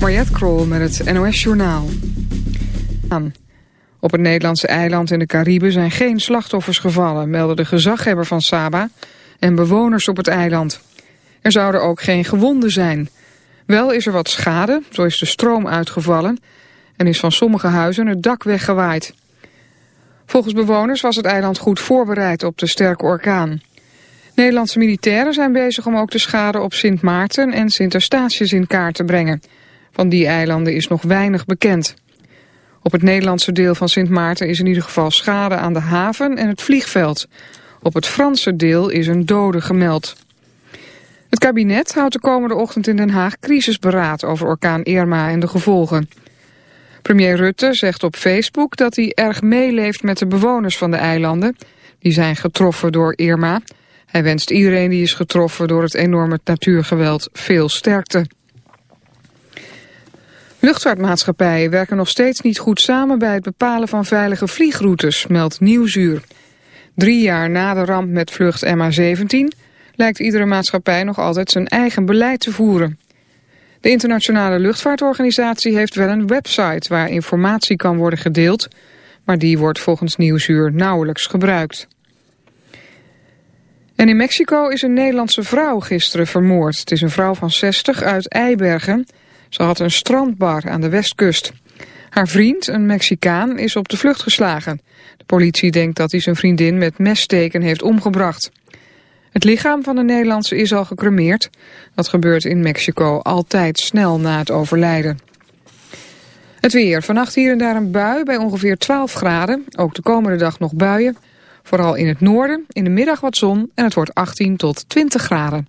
Mariette Krol met het NOS Journaal. Op het Nederlandse eiland in de Cariben zijn geen slachtoffers gevallen... melden de gezaghebber van Saba en bewoners op het eiland. Er zouden ook geen gewonden zijn. Wel is er wat schade, zo is de stroom uitgevallen... en is van sommige huizen het dak weggewaaid. Volgens bewoners was het eiland goed voorbereid op de sterke orkaan. Nederlandse militairen zijn bezig om ook de schade op Sint Maarten en Sint Eustatius in kaart te brengen... Van die eilanden is nog weinig bekend. Op het Nederlandse deel van Sint Maarten is in ieder geval schade aan de haven en het vliegveld. Op het Franse deel is een dode gemeld. Het kabinet houdt de komende ochtend in Den Haag crisisberaad over orkaan Irma en de gevolgen. Premier Rutte zegt op Facebook dat hij erg meeleeft met de bewoners van de eilanden. Die zijn getroffen door Irma. Hij wenst iedereen die is getroffen door het enorme natuurgeweld veel sterkte. Luchtvaartmaatschappijen werken nog steeds niet goed samen bij het bepalen van veilige vliegroutes, meldt Nieuwsuur. Drie jaar na de ramp met vlucht MH17 lijkt iedere maatschappij nog altijd zijn eigen beleid te voeren. De Internationale Luchtvaartorganisatie heeft wel een website waar informatie kan worden gedeeld, maar die wordt volgens Nieuwsuur nauwelijks gebruikt. En in Mexico is een Nederlandse vrouw gisteren vermoord. Het is een vrouw van 60 uit Eibergen ze had een strandbar aan de westkust. Haar vriend, een Mexicaan, is op de vlucht geslagen. De politie denkt dat hij zijn vriendin met messteken heeft omgebracht. Het lichaam van de Nederlandse is al gecremeerd. Dat gebeurt in Mexico altijd snel na het overlijden. Het weer. Vannacht hier en daar een bui bij ongeveer 12 graden. Ook de komende dag nog buien. Vooral in het noorden, in de middag wat zon en het wordt 18 tot 20 graden.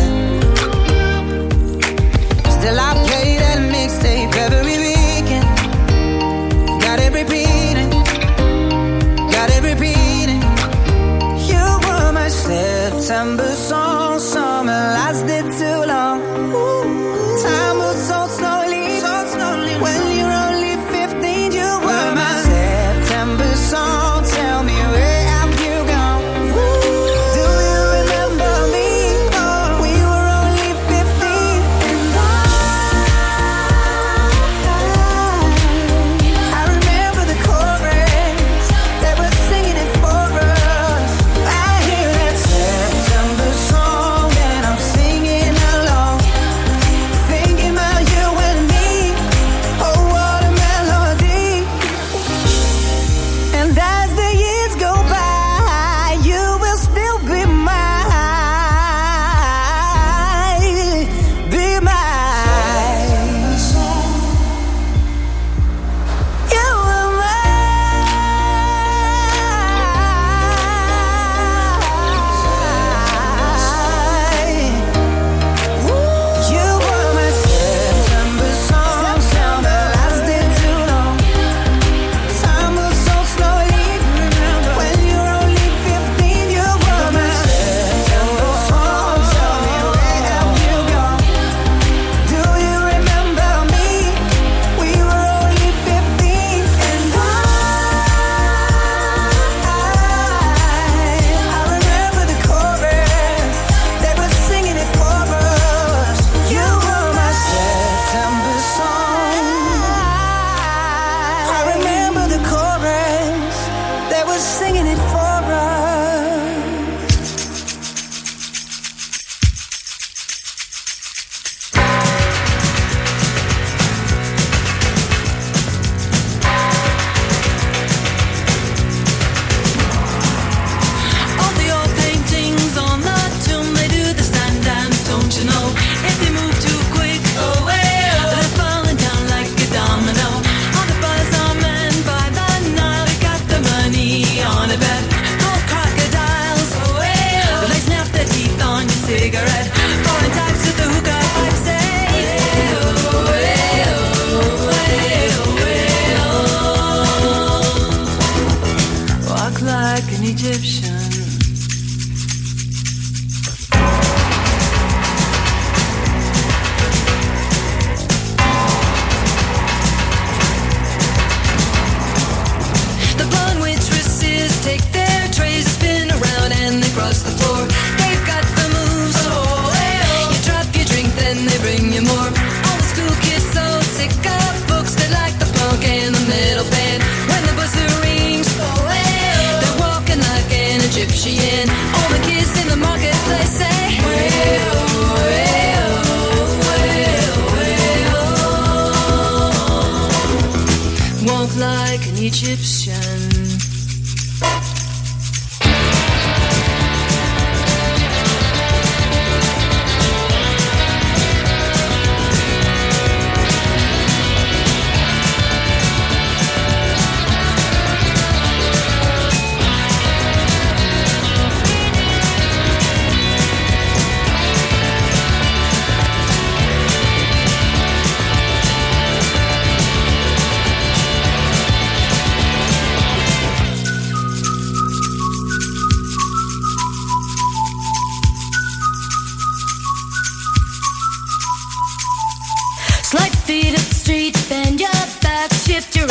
back,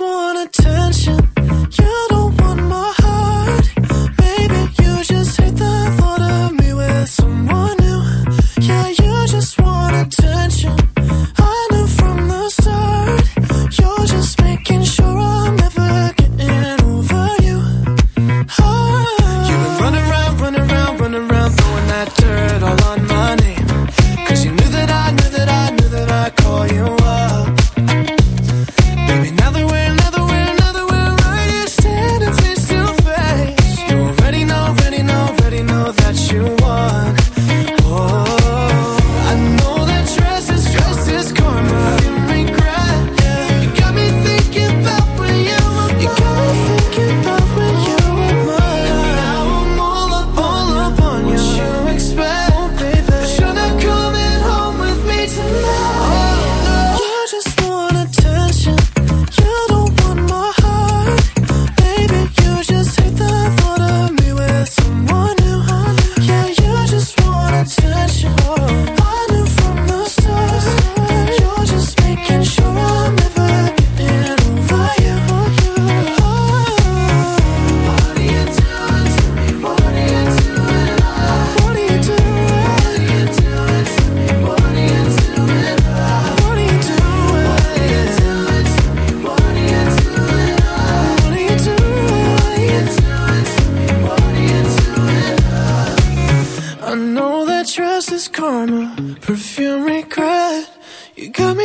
You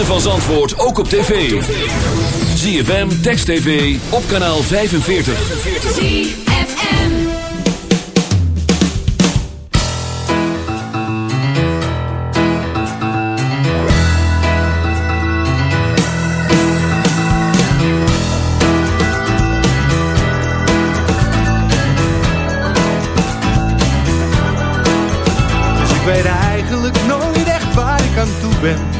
Ritme van Zandvoort ook op tv. ZFM, Text TV, op kanaal 45. ZFM. Dus ik weet eigenlijk nooit echt waar ik aan toe ben.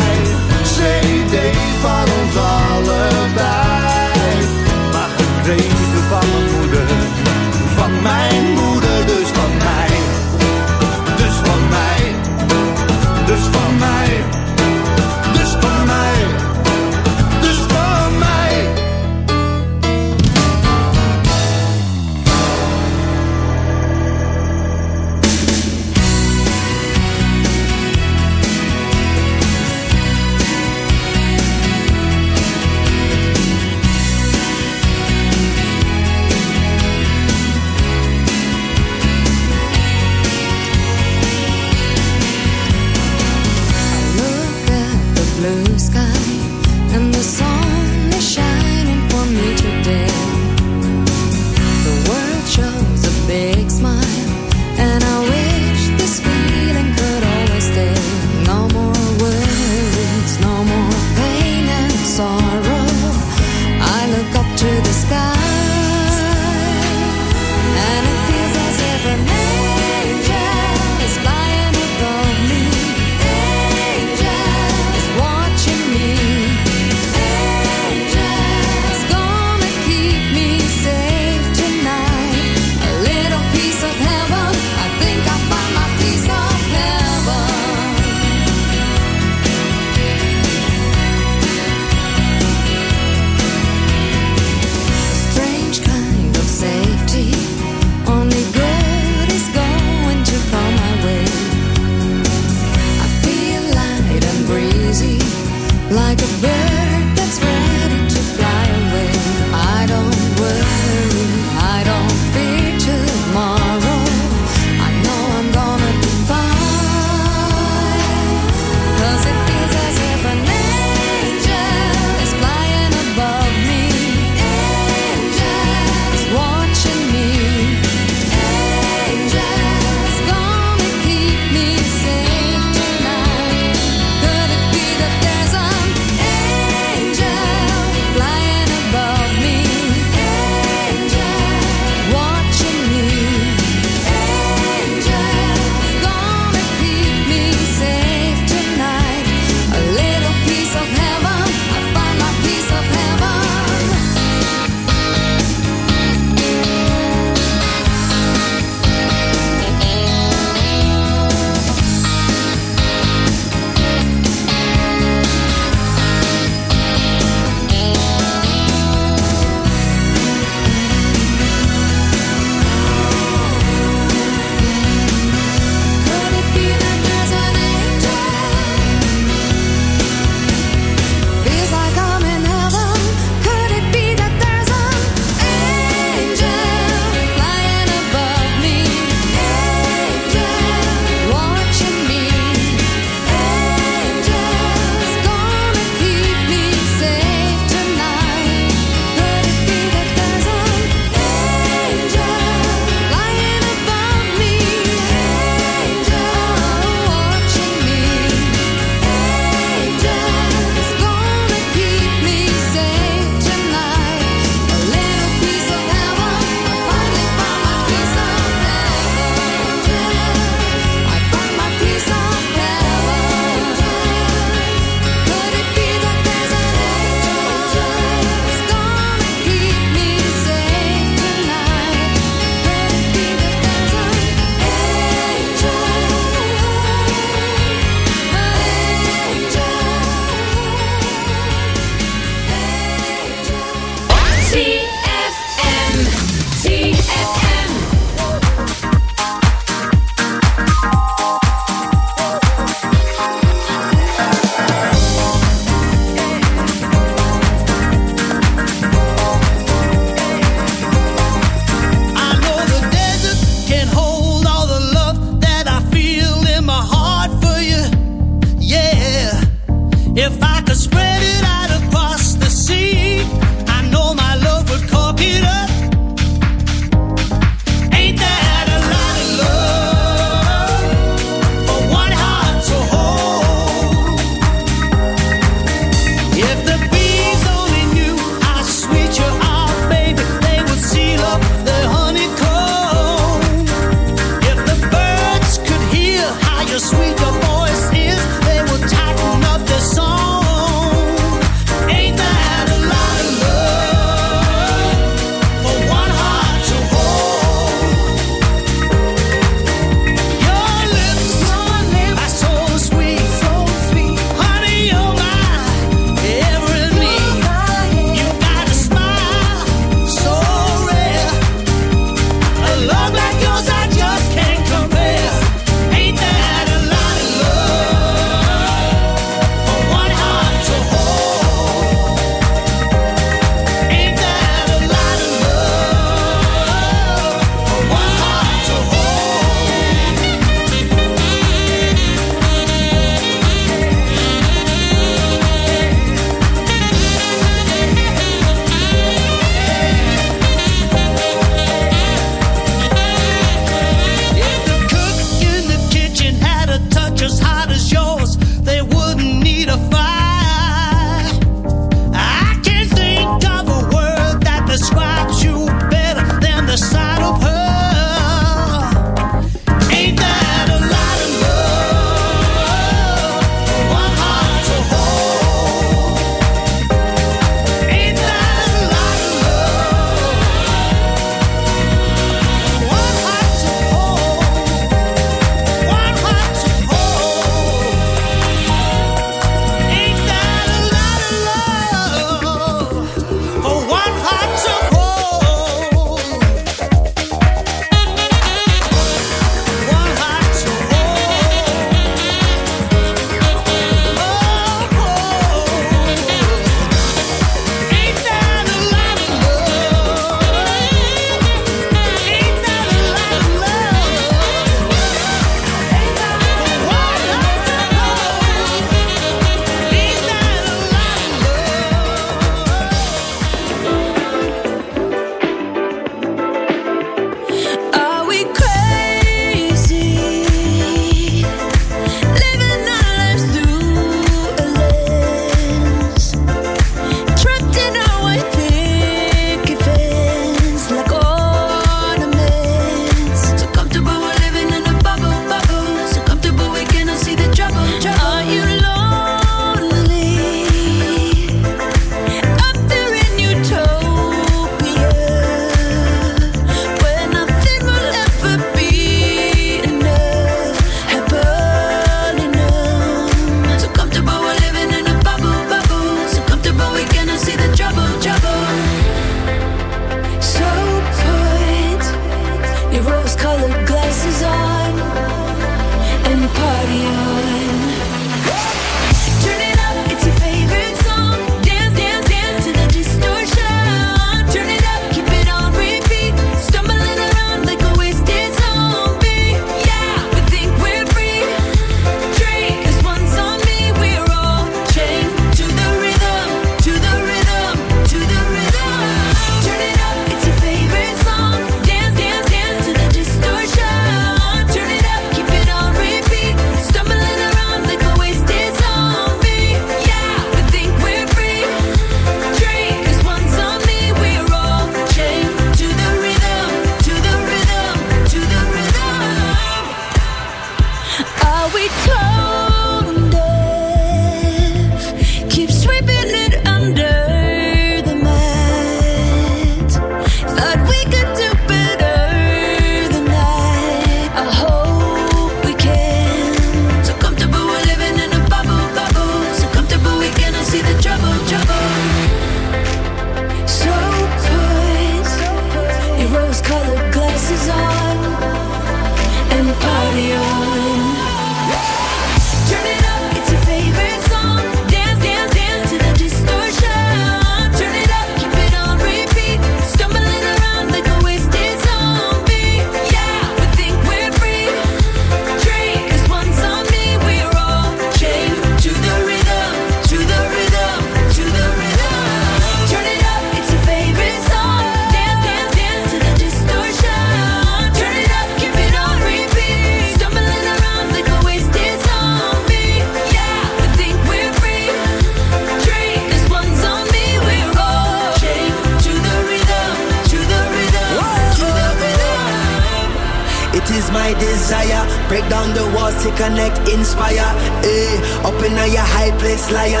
high